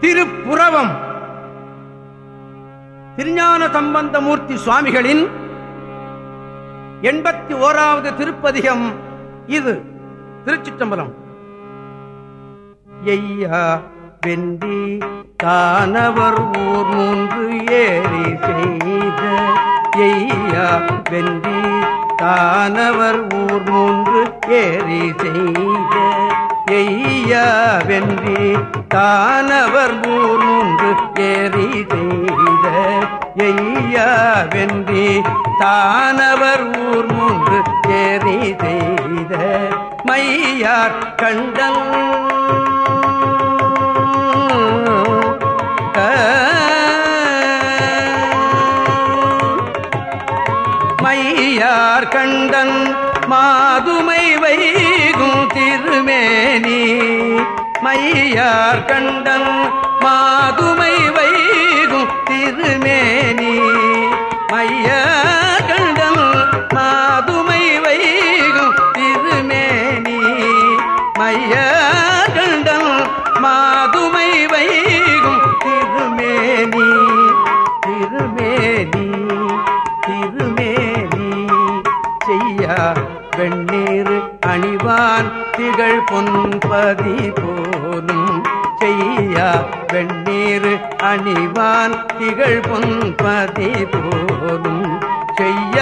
திருப்புறவம். திருஞான சம்பந்தமூர்த்தி சுவாமிகளின் எண்பத்தி ஓராவது திருப்பதிகம் இது. திருச்சிற்றம்பலம். ஐயா வெண்டி தானவர் ஊர் மூன்று ஏறி செய்த. ஐயா வெந்தி தானவர் ஊர் மூன்று ஏறி செய்த. எய்யாவென்றி தானவர் ஊர் மூன்று ஏறி செய்த எய்யாவென்றி தானவர் ஊர் மூன்று ஏறி செய்த மையார் கண்டல் மையார் கண்டன். மையார் கண்டன் மாதுமை வைகும் திருமேனி. மையார் கண்டன் மாதுமை வைகும் திருமேனி. மையார் கண்டன் மாதுமை வைகும் திருமேனி. திருமேனி திருமேனி. செய்யா வெண்ணீர் அணிவான் திகழ் பொன்பதி போ செய்யா வெண்ணீர் அணிவான் திகழ் பொன்பதி போதும் செய்ய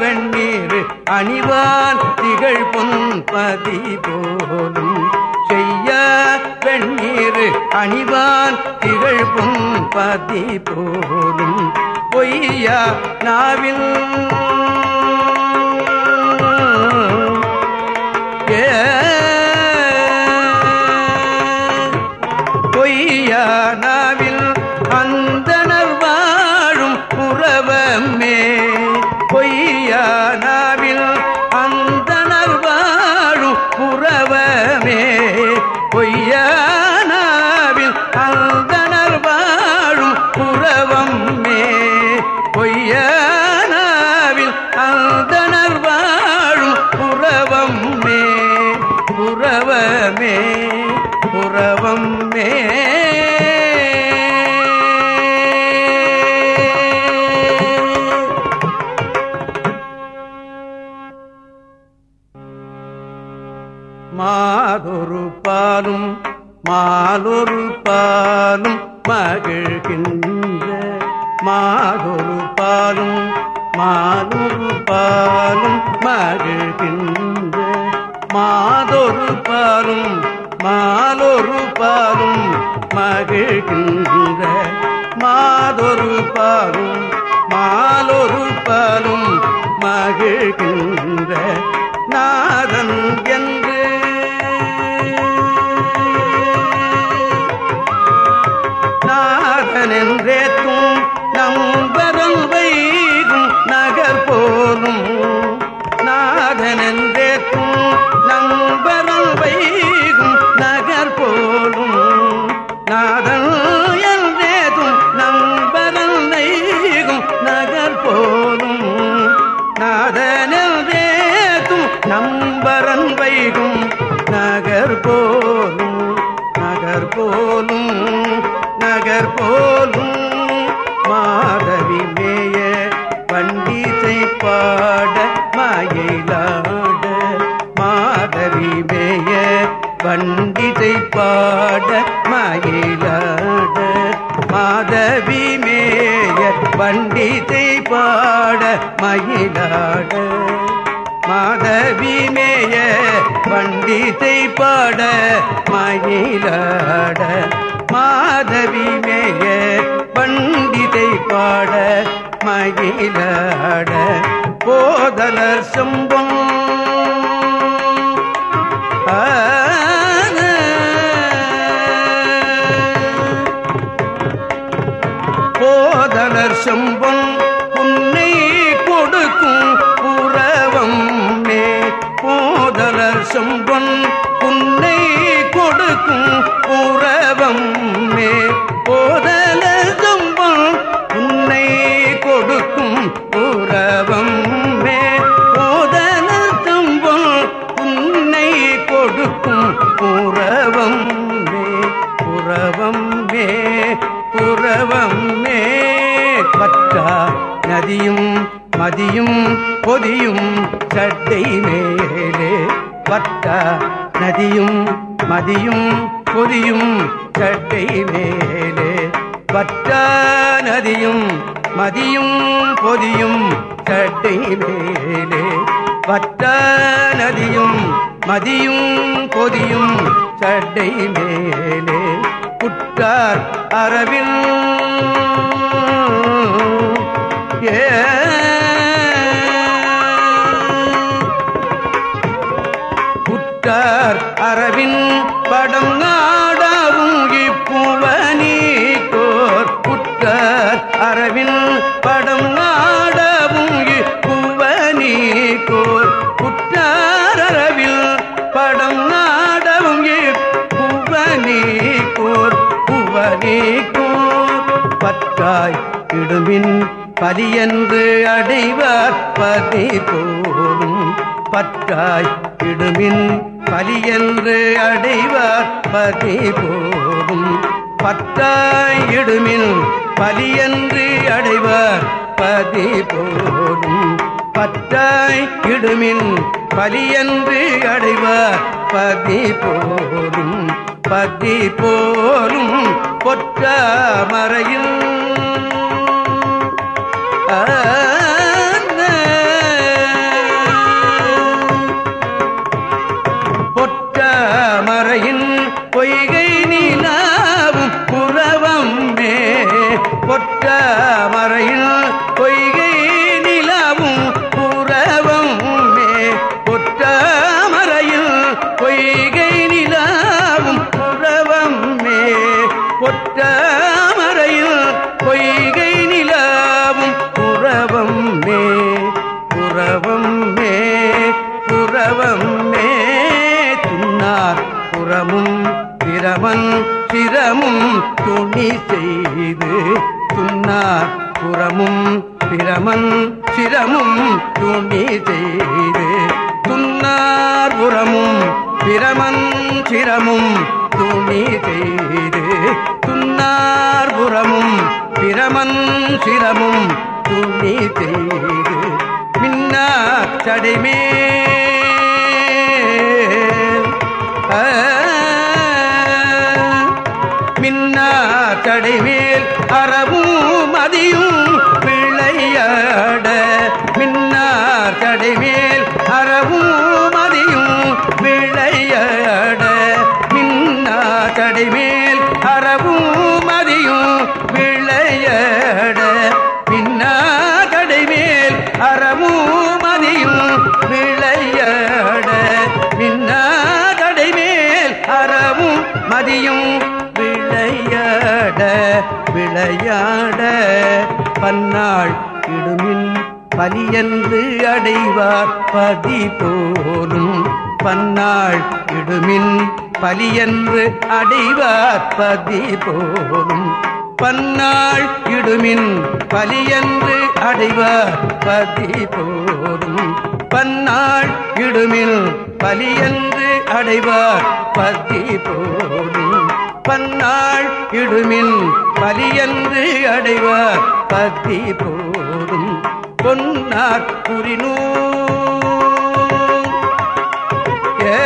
வெண்ணீர் அணிவான் திகழ் பொன்பதி போதும் செய்ய வெண்ணீர் அணிவான் திகழ் பொன்பதி போதும் பொய்யா நாவில் ஏ பொய்யா மகிழ்கின்ற பாட மயிலாட மாதவி மேய பண்டிதை பாட மயிலாட. மாதவி மேய பண்டிதை பாட மயிலாட மாதவி மேய பண்டிதை பாட மயிலாட. போதலர் செம்பம் கொடுக்கும் புறவம் பொதியும் பொதியும் சட்டை மேலே பற்றா நதியும் மதியும் பொதியும் சட்டை மேலே பற்றா நதியும் மதியும் பொதியும் சட்டை மேலே பற்றா நதியும் மதியும் பொதியும் சட்டை மேலே குற்றார் அரவில் ஏ குற்றார் அரவின் படம் நாடவும் இப்புவனி கோர். குற்றார் அரவின் படம் நாடவும் இப்புவனி கோர். குற்றார் அரவில் படம் நாடவும் இப்புவனி கோர். புவனி கோர். பற்றாய் இடுமின் பலியன்று அடைவார். பதி போலும் பற்றாய் இடுமின் பலியன்று அடைவார் பதி போலும் பற்றாய் பலியன்று அடைவார் பதி போலும் பற்றாய் இடுமின் பலியன்று அடைவார் பதி போலும் பதி போலும் பொற்ற மறையில் ஆ மின்னா தடைமேல் அறவும் பலியன்று அடைவார் பதி போலும் பன்னாள் இடுமின் பலியன்று அடைவார் பதி போலும் பன்னாள் இடுமின் பலியன்று அடைவார் பதி போலும் பன்னாள் இடுமில் பலியன்று அடைவார் பதி போலும் பன்னாள் இடுமின் பலியன்று அடைவார் பதி போ பொன்னார் புரினூ ஏ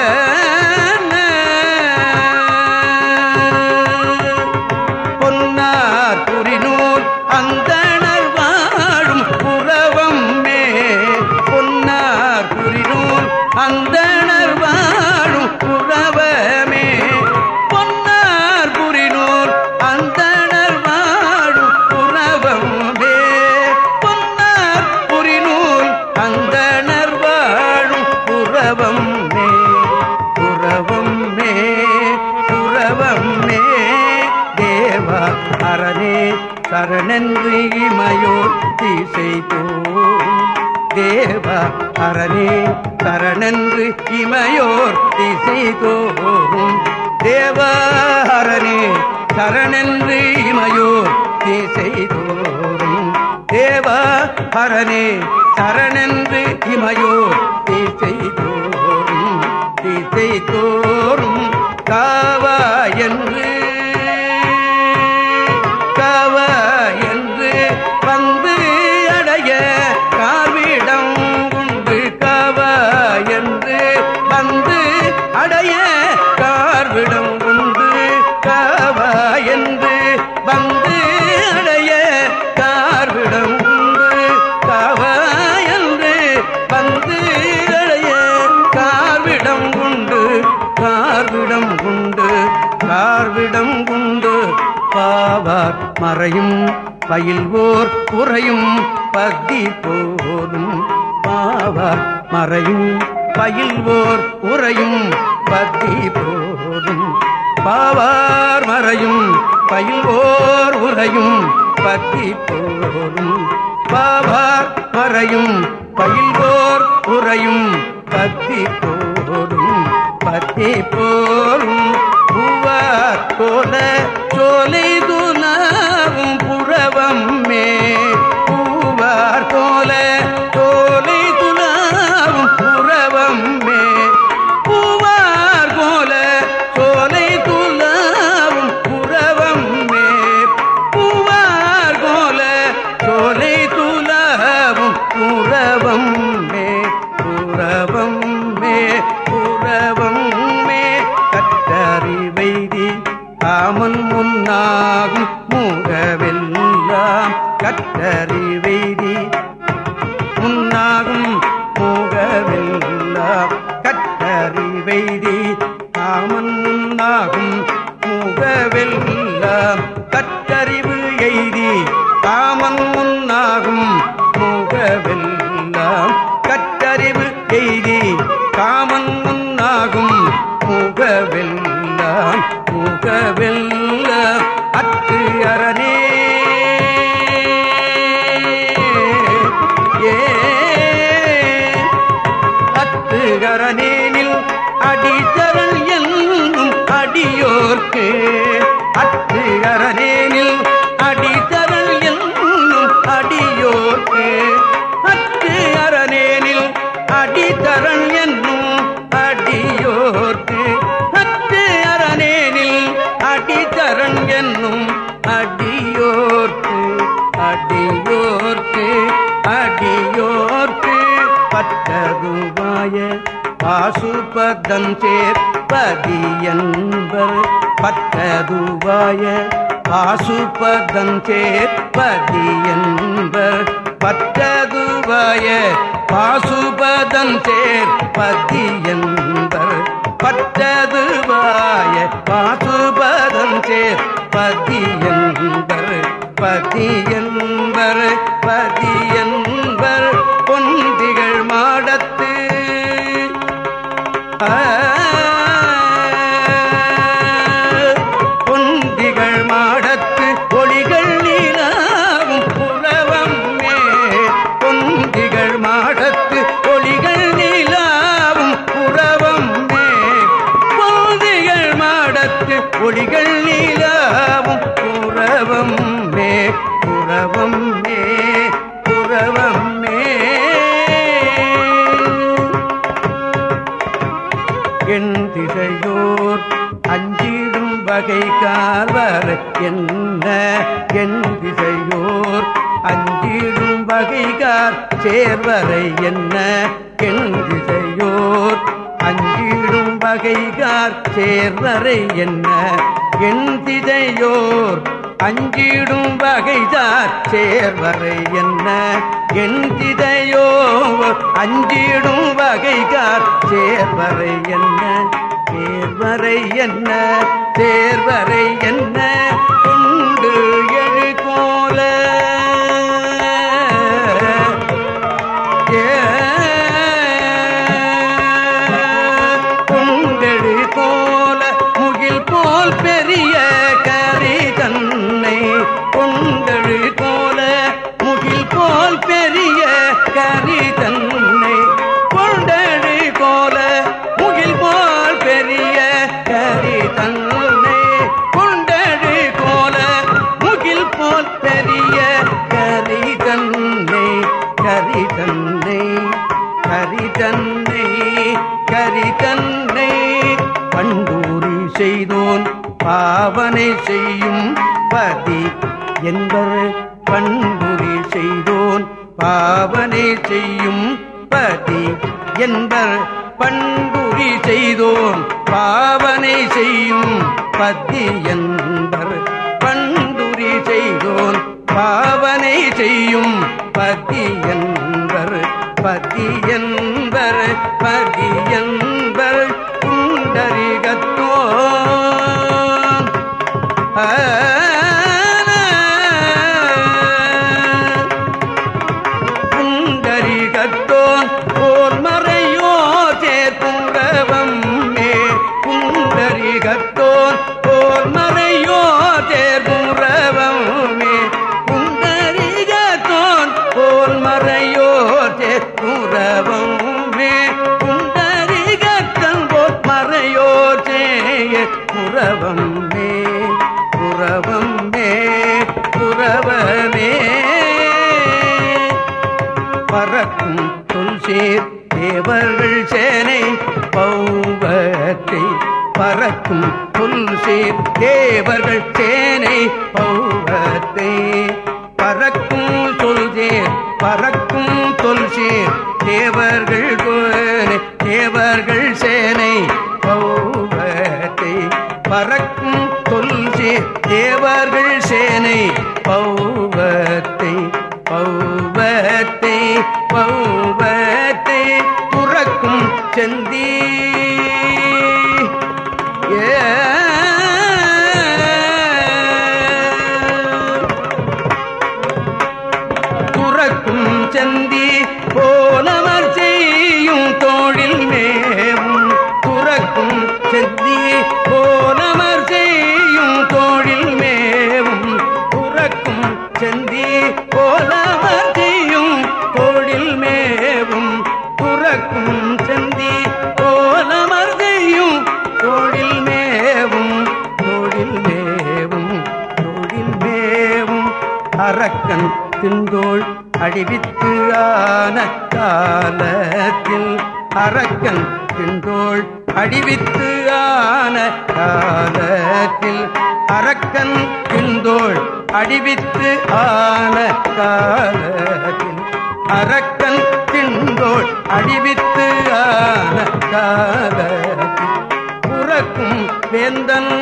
அரணே சரணென்று இமையோர் திசை தோறும். தேவ அரணே சரணென்று இமையோர் திசை தோறும். தேவ அரணே சரணென்று இமையோர் திசை தோறும். திசை தோறும் காவா என்று மறையும் பயில்வோர் உறையும் பக்தி போதும். பாவார் மறையும் பயில்வோர் உறையும் பக்தி போதும். பாவார் மறையும் பயில்வோர் உறையும் பக்தி போதும். பாவார் மறையும் பயில்வோர் உறையும் பக்தி போதும். பக்தி போரும் பூவார் போல சோலை துனாவும் புறவம் மே பூவார் போல காமன் முன்னாகும் மூகவெல்லாம் கற்றறிவைதி அத்துகரனேனில் அடித்தரல் என்னும் அடியோர்க்கு அத்து அரணேனில் அடித்தரல் என்னும் அடியோர்க்கு அத்து அரணேனில் அடித்தரன் என்னும் அடியோர்க்கு அடியோர்க்கு அடியோர்க்கு. பட்டதுவாய பாசுபதம் சேர்ப்பதி என்பர். பட்டதுவாய பாசுபதம் சேர்ப்பதி என்பர். பட்டதுவாய பாசுபதம் சேர்ப்பதி என்பர். பட்டதுவாய பாசுபதம் சேர்ப்பதி என்பர் பதி என்பர். ஆர்வர் என்ன என் திசையோர் அஞ்சிடும் வகைகார் சேர்வரை என்ன என் திசையோர் அஞ்சிடும் வகைகார் சேர்வரை என்ன என் திசையோர் அஞ்சிடும் வகைதார் சேர்வரை என்ன என் திதையோ அஞ்சிடும் வகைகார் சேர்வரை என்ன. தேர்வரை என்ன? தேர்வரை என்ன? கொண்டு எழு கோல பாவனை செய்யும் பதி. என்பர் பண்புரி செய்தோன் பாவனை செய்யும் பதி. என்பர் பண்புரி செய்தோன் பாவனை செய்யும் பதி. என்பர் பண்புரி செய்தோன் பாவனை செய்யும் பதி. என்பர் பதி. என்பர் பதி. பறக்கும் தொல்சேர் தேவர்கள் சேனை பௌவத்தை பறக்கும் தொல்சேர் தேவர்கள் சேனை பௌவத்தை பறக்கும் தொல்சேர் பறக்கும் தொல்சேர் தேவர்கள் தேவர்கள் சேனை பௌவத்தை பறக்கும் தொல்சேர் தேவர்கள் சேனை பௌவத்தை பௌ பௌவத்தை பௌவத்தை துறக்கும் செந்தீ. துறக்கும் செந்தி போ அழிவித்து ஆன காலத்தில் அரக்கன் திந்தோள் அழிவித்து ஆன காலத்தில் அரக்கன் திந்தோள் அழிவித்து ஆன காலத்தில் அரக்கன் திந்தோள் அழிவித்து ஆன காலத்தில் புறக்கும் வேந்தன்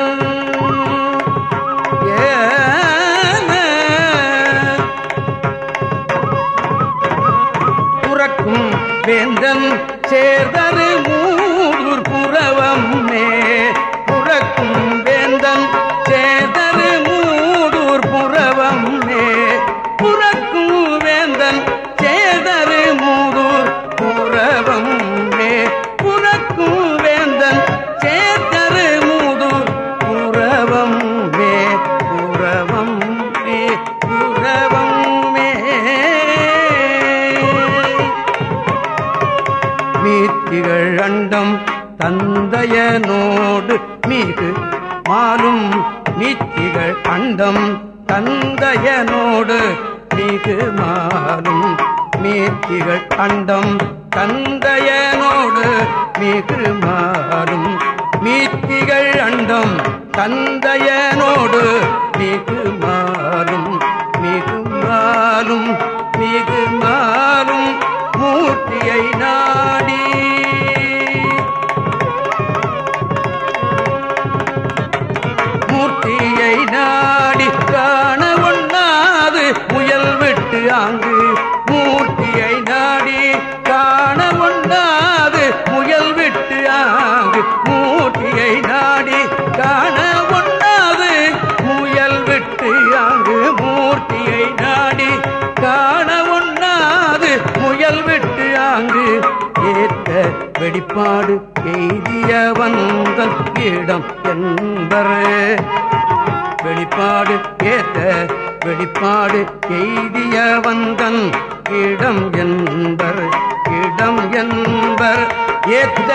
மீத்திகள் அண்டம் தந்தையனோடு மிகு மாலும் மீத்திகள் அண்டம் தந்தையனோடு மிகு மாலும் மீத்திகள் அண்டம் தந்தையனோடு மிகு மாலும் மீத்திகள் அண்டம் தந்தையனோடு மிகு மாலும் மிகு மாலும் மிகு மாலும் மூர்த்தியை நான் வெடிப்பாடு எய்திய வந்த இடம் என்பரே. வெளிப்பாடு ஏத்த வெளிப்பாடு எய்திய வந்தன் இடம் என்பர் இடம் என்பர். ஏத்த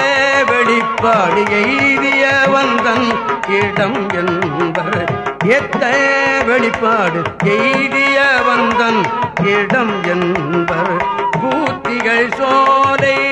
வெளிப்பாடு எய்திய வந்தன் இடம் என்பர். ஏத்த வெளிப்பாடு எய்திய வந்தன் இடம் என்பர். பூத்திகள் சோலை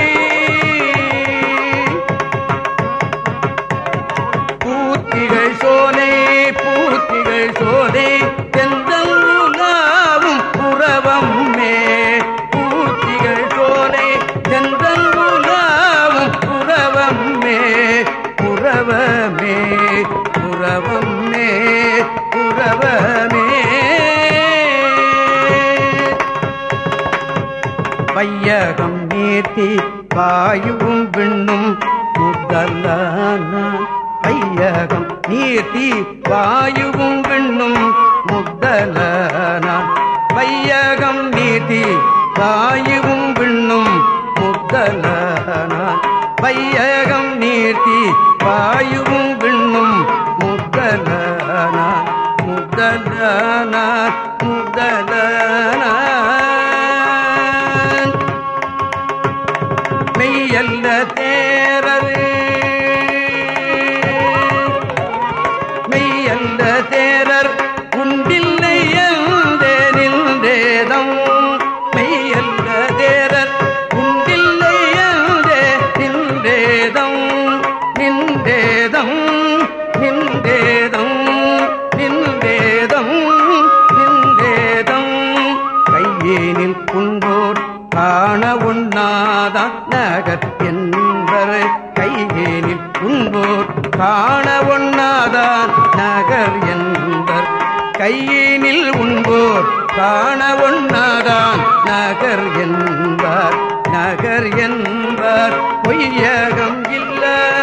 சக்தி வாயுவும் விண்ணும் முதலான ஐயகம். நீர்த்தி வாயுவும் விண்ணும் முதலான வையகம். நீதி வாயுவும் விண்ணும் முதலான வையகம். நீர்த்தி வாயுவும் விண்ணும் முதலான முதலான முதலான என்போர் காண ஒண்ணாதான் நகர் என்பர். கையினில் உண்போர். காண ஒண்ணாதான் நகர் என்பார். நகர் என்பார். பொய்யகம் இல்லை.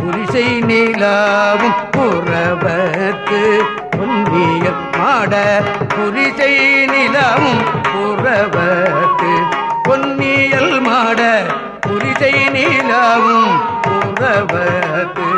புரிசை நிலாவும் புறவத்து பொன்னிய மாட. புரிசை நிலாவும் புறவத்து பொன்னியல் மாட. புரிசை நிலாவும் புறவத்து